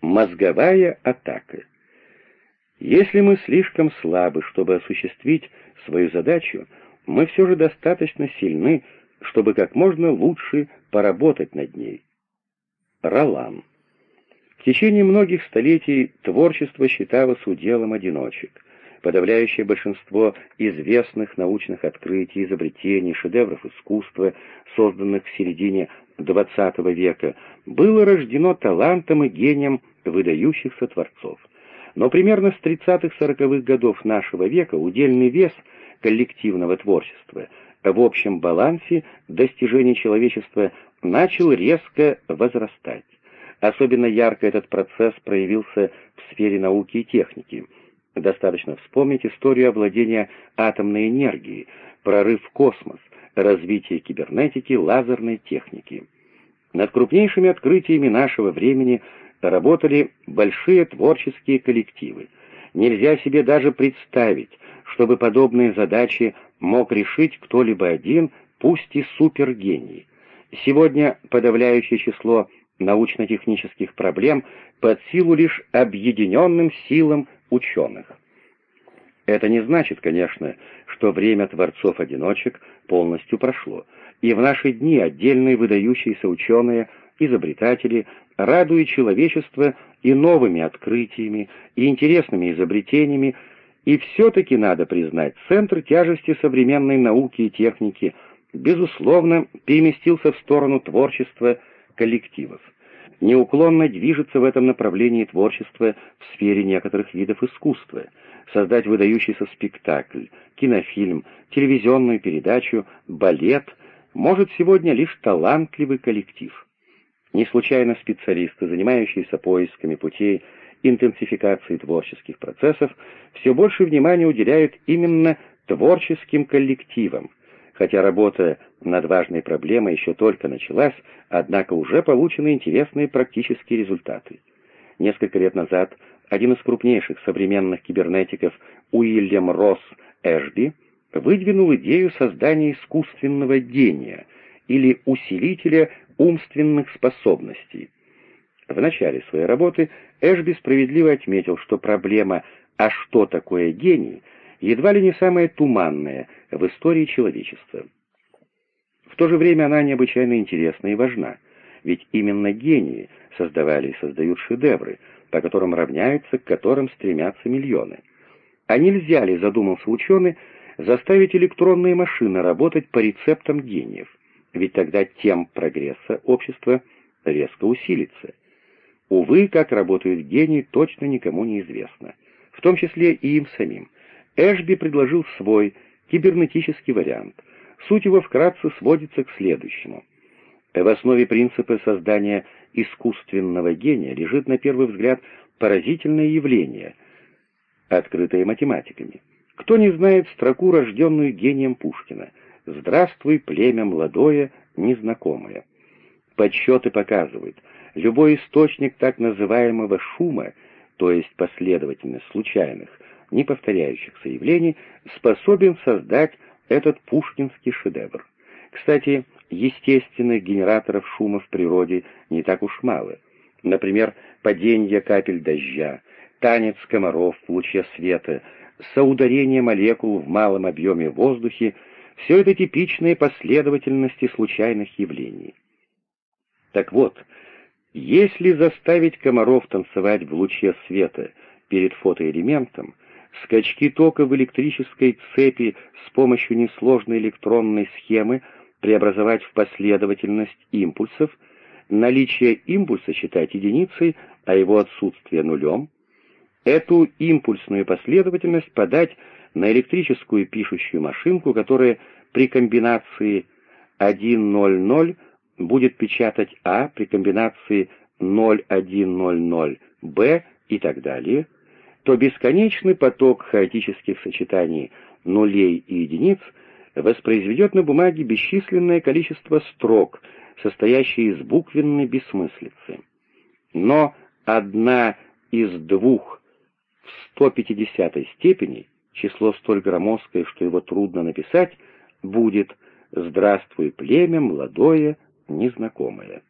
Мозговая атака. Если мы слишком слабы, чтобы осуществить свою задачу, мы все же достаточно сильны, чтобы как можно лучше поработать над ней. Ролан. В течение многих столетий творчество считалось уделом одиночек. Подавляющее большинство известных научных открытий, изобретений, шедевров искусства, созданных в середине XX века, было рождено талантом и гением выдающихся творцов. Но примерно с 30-40-х годов нашего века удельный вес коллективного творчества в общем балансе достижений человечества начал резко возрастать. Особенно ярко этот процесс проявился в сфере науки и техники. Достаточно вспомнить историю овладения атомной энергией, прорыв в космос, развитие кибернетики, лазерной техники. Над крупнейшими открытиями нашего времени работали большие творческие коллективы. Нельзя себе даже представить, чтобы подобные задачи мог решить кто-либо один, пусть и супергений. Сегодня подавляющее число научно-технических проблем под силу лишь объединенным силам ученых. Это не значит, конечно, что время творцов-одиночек полностью прошло, и в наши дни отдельные выдающиеся ученые, изобретатели радуют человечество и новыми открытиями, и интересными изобретениями, и все-таки надо признать, центр тяжести современной науки и техники, безусловно, переместился в сторону творчества коллективов. Неуклонно движется в этом направлении творчество в сфере некоторых видов искусства. Создать выдающийся спектакль, кинофильм, телевизионную передачу, балет может сегодня лишь талантливый коллектив. Не случайно специалисты, занимающиеся поисками путей интенсификации творческих процессов, все больше внимания уделяют именно творческим коллективам, Хотя работа над важной проблемой еще только началась, однако уже получены интересные практические результаты. Несколько лет назад один из крупнейших современных кибернетиков Уильям Росс Эшби выдвинул идею создания искусственного гения или усилителя умственных способностей. В начале своей работы Эшби справедливо отметил, что проблема «а что такое гений?» едва ли не самая туманная в истории человечества. В то же время она необычайно интересна и важна, ведь именно гении создавали и создают шедевры, по которым равняются, к которым стремятся миллионы. А нельзя ли, задумался ученый, заставить электронные машины работать по рецептам гениев? Ведь тогда тем прогресса общества резко усилится. Увы, как работают гении, точно никому не известно, в том числе и им самим. Эшби предложил свой, кибернетический вариант. Суть его вкратце сводится к следующему. В основе принципа создания искусственного гения лежит, на первый взгляд, поразительное явление, открытое математиками. Кто не знает строку, рожденную гением Пушкина «Здравствуй, племя молодое, незнакомое». Подсчеты показывают, любой источник так называемого шума, то есть последовательность случайных, не повторяющихся явлений, способен создать этот пушкинский шедевр. Кстати, естественных генераторов шума в природе не так уж мало. Например, падение капель дождя, танец комаров в луче света, соударение молекул в малом объеме воздухе — все это типичные последовательности случайных явлений. Так вот, если заставить комаров танцевать в луче света перед фотоэлементом, скачки тока в электрической цепи с помощью несложной электронной схемы преобразовать в последовательность импульсов, наличие импульса считать единицей, а его отсутствие нулем, эту импульсную последовательность подать на электрическую пишущую машинку, которая при комбинации 1.00 будет печатать А, при комбинации 0.1.00 Б и так далее – то бесконечный поток хаотических сочетаний нулей и единиц воспроизведет на бумаге бесчисленное количество строк, состоящие из буквенной бессмыслицы. Но одна из двух в 150 степени, число столь громоздкое, что его трудно написать, будет «Здравствуй, племя, молодое, незнакомое».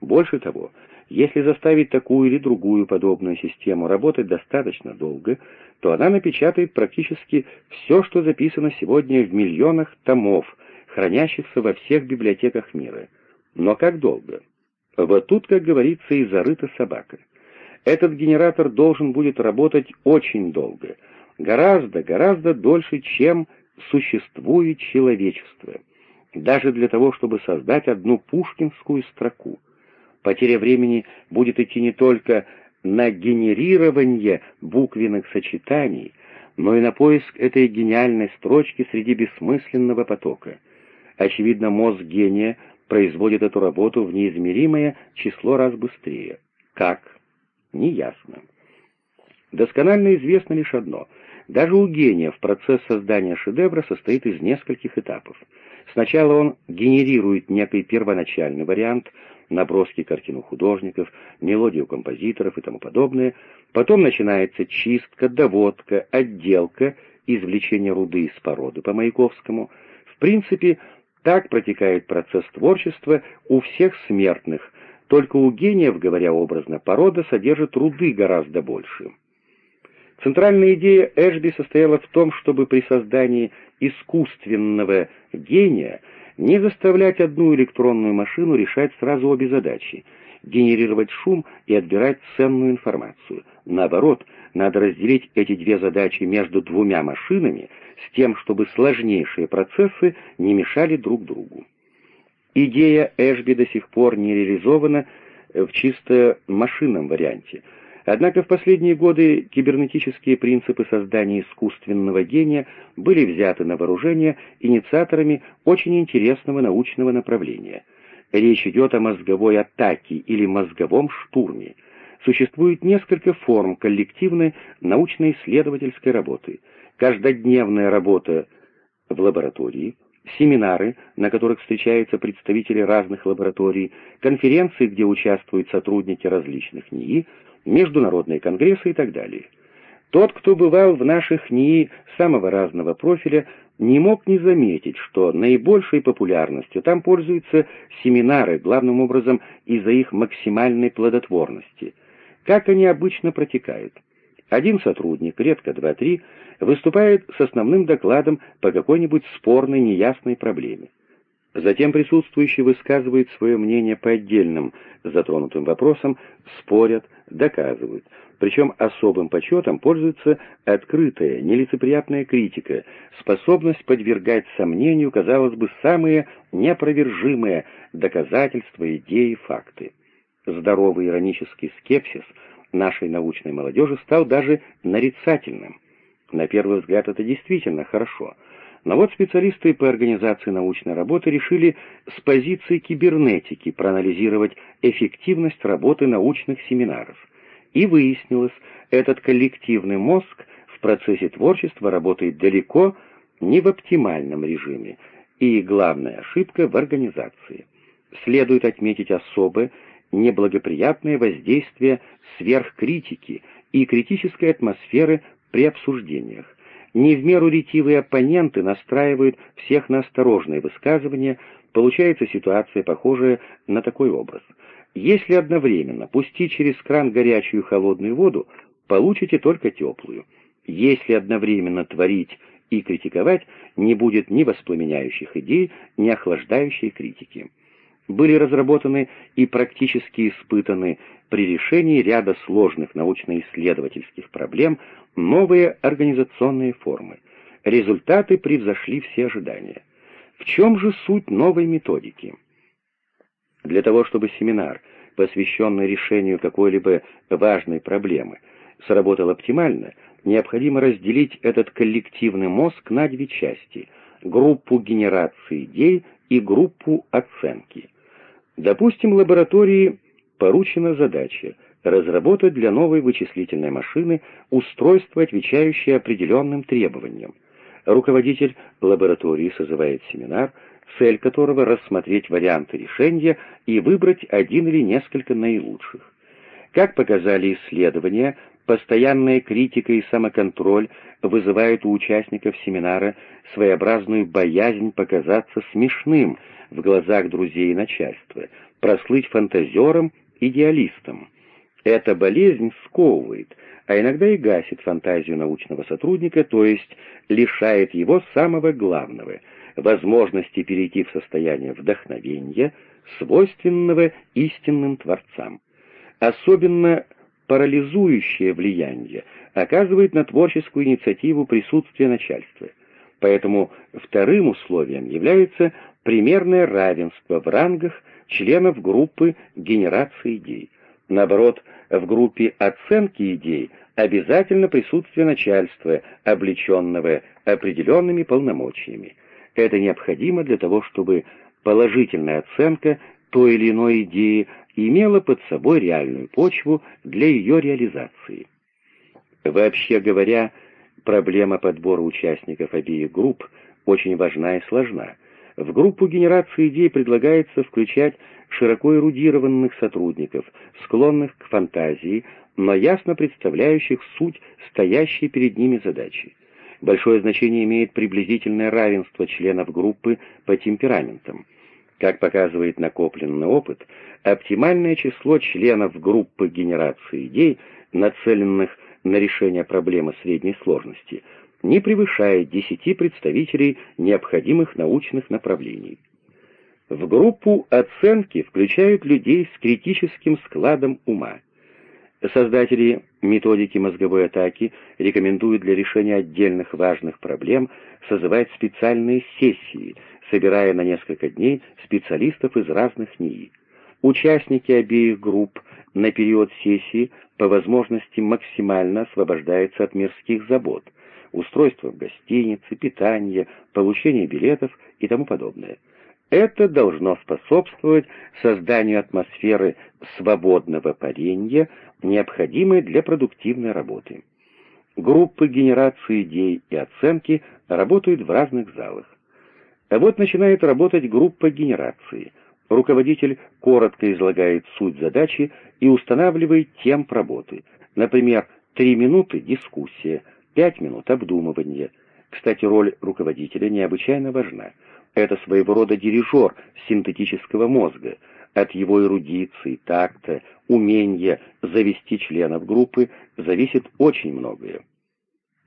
Больше того, Если заставить такую или другую подобную систему работать достаточно долго, то она напечатает практически все, что записано сегодня в миллионах томов, хранящихся во всех библиотеках мира. Но как долго? Вот тут, как говорится, и зарыта собака. Этот генератор должен будет работать очень долго, гораздо, гораздо дольше, чем существует человечество, даже для того, чтобы создать одну пушкинскую строку. Потеря времени будет идти не только на генерирование буквенных сочетаний, но и на поиск этой гениальной строчки среди бессмысленного потока. Очевидно, мозг гения производит эту работу в неизмеримое число раз быстрее. Как? Неясно. Досконально известно лишь одно. Даже у гения в процесс создания шедевра состоит из нескольких этапов. Сначала он генерирует некий первоначальный вариант, наброски картину художников, мелодию композиторов и тому подобное. Потом начинается чистка, доводка, отделка, извлечение руды из породы по Маяковскому. В принципе, так протекает процесс творчества у всех смертных, только у гениев, говоря образно, порода содержит руды гораздо больше. Центральная идея Эшби состояла в том, чтобы при создании искусственного гения не заставлять одну электронную машину решать сразу обе задачи — генерировать шум и отбирать ценную информацию. Наоборот, надо разделить эти две задачи между двумя машинами с тем, чтобы сложнейшие процессы не мешали друг другу. Идея Эшби до сих пор не реализована в чисто машинном варианте. Однако в последние годы кибернетические принципы создания искусственного гения были взяты на вооружение инициаторами очень интересного научного направления. Речь идет о мозговой атаке или мозговом штурме. Существует несколько форм коллективной научно-исследовательской работы. Каждодневная работа в лаборатории – семинары, на которых встречаются представители разных лабораторий, конференции, где участвуют сотрудники различных НИИ, международные конгрессы и так далее. Тот, кто бывал в наших НИИ самого разного профиля, не мог не заметить, что наибольшей популярностью там пользуются семинары, главным образом из-за их максимальной плодотворности. Как они обычно протекают? Один сотрудник, редко два-три, выступает с основным докладом по какой-нибудь спорной, неясной проблеме. Затем присутствующие высказывают свое мнение по отдельным затронутым вопросам, спорят, доказывают. Причем особым почетом пользуется открытая, нелицеприятная критика, способность подвергать сомнению, казалось бы, самые неопровержимые доказательства, идеи, факты. Здоровый иронический скепсис – нашей научной молодежи стал даже нарицательным. На первый взгляд это действительно хорошо. Но вот специалисты по организации научной работы решили с позиции кибернетики проанализировать эффективность работы научных семинаров. И выяснилось, этот коллективный мозг в процессе творчества работает далеко не в оптимальном режиме, и главная ошибка в организации. Следует отметить особо неблагоприятное воздействие сверхкритики и критической атмосферы при обсуждениях. Не в меру ретивые оппоненты настраивают всех на осторожные высказывания, получается ситуация, похожая на такой образ. Если одновременно пустить через кран горячую и холодную воду, получите только теплую. Если одновременно творить и критиковать, не будет ни воспламеняющих идей, ни охлаждающей критики были разработаны и практически испытаны при решении ряда сложных научно-исследовательских проблем новые организационные формы. Результаты превзошли все ожидания. В чем же суть новой методики? Для того, чтобы семинар, посвященный решению какой-либо важной проблемы, сработал оптимально, необходимо разделить этот коллективный мозг на две части — группу генерации идей и группу оценки. Допустим, лаборатории поручена задача разработать для новой вычислительной машины устройство, отвечающее определенным требованиям. Руководитель лаборатории созывает семинар, цель которого рассмотреть варианты решения и выбрать один или несколько наилучших. Как показали исследования, постоянная критика и самоконтроль вызывают у участников семинара своеобразную боязнь показаться смешным в глазах друзей и начальства, прослыть фантазером идеалистом. Эта болезнь сковывает, а иногда и гасит фантазию научного сотрудника, то есть лишает его самого главного — возможности перейти в состояние вдохновения, свойственного истинным творцам. Особенно парализующее влияние оказывает на творческую инициативу присутствие начальства. Поэтому вторым условием является примерное равенство в рангах членов группы генерации идей. Наоборот, в группе оценки идей обязательно присутствие начальства, облеченного определенными полномочиями. Это необходимо для того, чтобы положительная оценка той или иной идеи имела под собой реальную почву для ее реализации. Вообще говоря, проблема подбора участников обеих групп очень важна и сложна. В группу генерации идей предлагается включать широко эрудированных сотрудников, склонных к фантазии, но ясно представляющих суть стоящей перед ними задачи. Большое значение имеет приблизительное равенство членов группы по темпераментам. Как показывает накопленный опыт, оптимальное число членов группы генерации идей, нацеленных на решение проблемы средней сложности, не превышает 10 представителей необходимых научных направлений. В группу оценки включают людей с критическим складом ума. Создатели методики мозговой атаки рекомендуют для решения отдельных важных проблем созывать специальные сессии, собирая на несколько дней специалистов из разных НИИ. Участники обеих групп на период сессии по возможности максимально освобождаются от мирских забот, устройства в гостинице, питание, получение билетов и тому подобное. Это должно способствовать созданию атмосферы свободного парения, необходимой для продуктивной работы. Группы генерации идей и оценки работают в разных залах. А вот начинает работать группа генерации. Руководитель коротко излагает суть задачи и устанавливает темп работы. Например, три минуты — дискуссия, пять минут — обдумывание. Кстати, роль руководителя необычайно важна — это своего рода дирижер синтетического мозга. От его эрудиции, такта, умения завести членов группы зависит очень многое.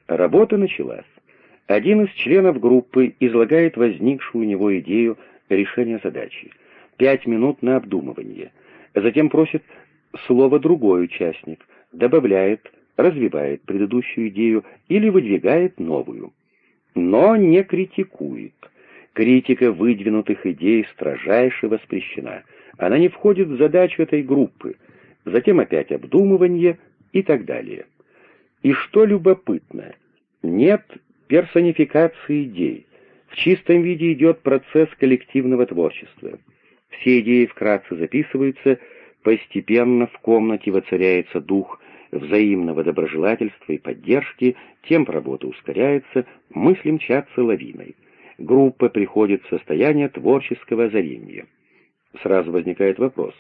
Работа началась. Один из членов группы излагает возникшую у него идею решения задачи. Пять минут на обдумывание. Затем просит слово другой участник, добавляет, развивает предыдущую идею или выдвигает новую. Но не критикует. Критика выдвинутых идей строжайше воспрещена. Она не входит в задачу этой группы. Затем опять обдумывание и так далее. И что любопытно, нет персонификации идей. В чистом виде идет процесс коллективного творчества. Все идеи вкратце записываются, постепенно в комнате воцаряется дух взаимного доброжелательства и поддержки, темп работы ускоряется, мысли мчатся лавиной группа приходит в состояние творческого озарения. Сразу возникает вопрос,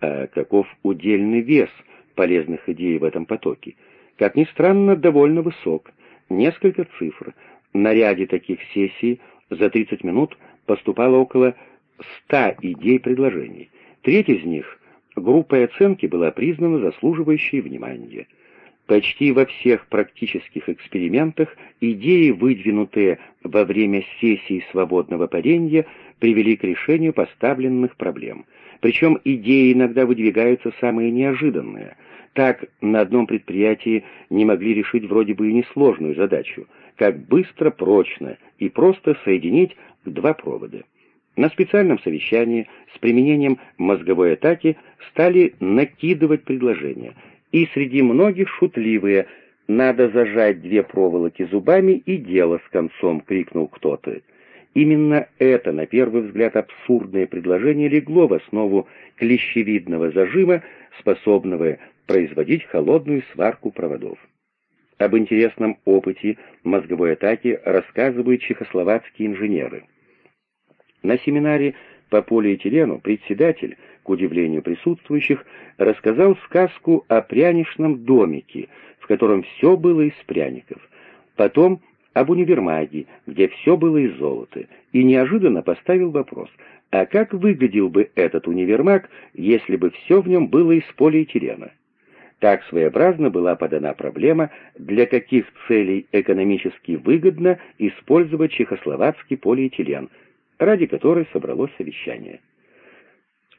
а каков удельный вес полезных идей в этом потоке? Как ни странно, довольно высок. Несколько цифр. На ряде таких сессий за 30 минут поступало около 100 идей-предложений. Треть из них группой оценки была признана заслуживающей внимания. Почти во всех практических экспериментах идеи, выдвинутые во время сессий свободного парения, привели к решению поставленных проблем. Причем идеи иногда выдвигаются самые неожиданные. Так, на одном предприятии не могли решить вроде бы и несложную задачу, как быстро, прочно и просто соединить два провода. На специальном совещании с применением мозговой атаки стали накидывать предложения – и среди многих шутливые «надо зажать две проволоки зубами и дело с концом», — крикнул кто-то. Именно это, на первый взгляд, абсурдное предложение легло в основу клещевидного зажима, способного производить холодную сварку проводов. Об интересном опыте мозговой атаки рассказывают чехословацкие инженеры. На семинаре по полиэтилену председатель к удивлению присутствующих, рассказал сказку о пряничном домике, в котором все было из пряников. Потом об универмаге, где все было из золота, и неожиданно поставил вопрос, А как выглядел бы этот универмаг, если бы все в нем было из полиэтилена? Так своеобразно была подана проблема, для каких целей экономически выгодно использовать чехословацкий полиэтилен, ради которой собралось совещание.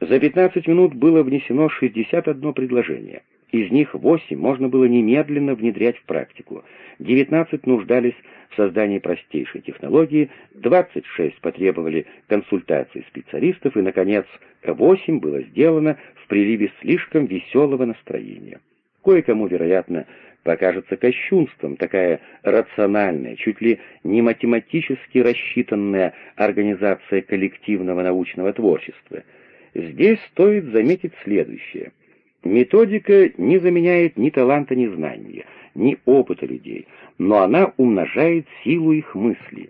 За 15 минут было внесено 61 предложение. Из них 8 можно было немедленно внедрять в практику, 19 нуждались в создании простейшей технологии, 26 потребовали консультаций специалистов и, наконец, 8 было сделано в приливе слишком веселого настроения. Кое-кому, вероятно, покажется кощунством такая рациональная, чуть ли не математически рассчитанная организация коллективного научного творчества. Здесь стоит заметить следующее. Методика не заменяет ни таланта, ни знания, ни опыта людей, но она умножает силу их мысли.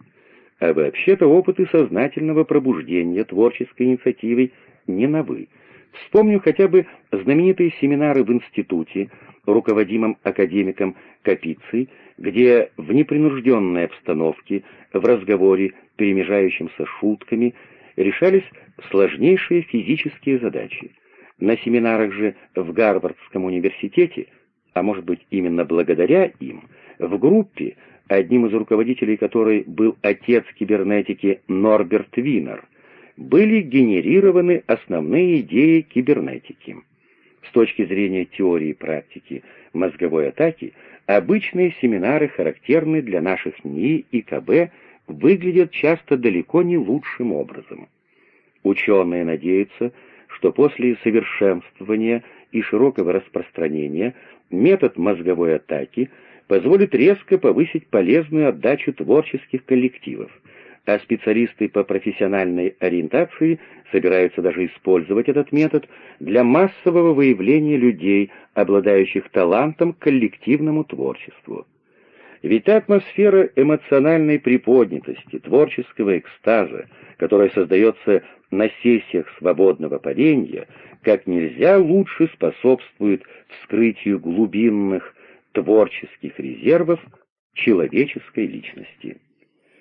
А вообще-то опыты сознательного пробуждения творческой инициативой не новы. Вспомню хотя бы знаменитые семинары в институте, руководимом академиком Капицей, где в непринужденной обстановке, в разговоре, перемежающемся шутками, решались сложнейшие физические задачи. На семинарах же в Гарвардском университете, а может быть именно благодаря им, в группе, одним из руководителей которой был отец кибернетики Норберт Винер, были генерированы основные идеи кибернетики. С точки зрения теории и практики мозговой атаки, обычные семинары, характерные для наших НИИ и КБ, выглядят часто далеко не лучшим образом. Ученые надеются, что после совершенствования и широкого распространения метод мозговой атаки позволит резко повысить полезную отдачу творческих коллективов, а специалисты по профессиональной ориентации собираются даже использовать этот метод для массового выявления людей, обладающих талантом к коллективному творчеству. Ведь атмосфера эмоциональной приподнятости, творческого экстаза, которая создается на сессиях свободного парения, как нельзя лучше способствует вскрытию глубинных творческих резервов человеческой личности.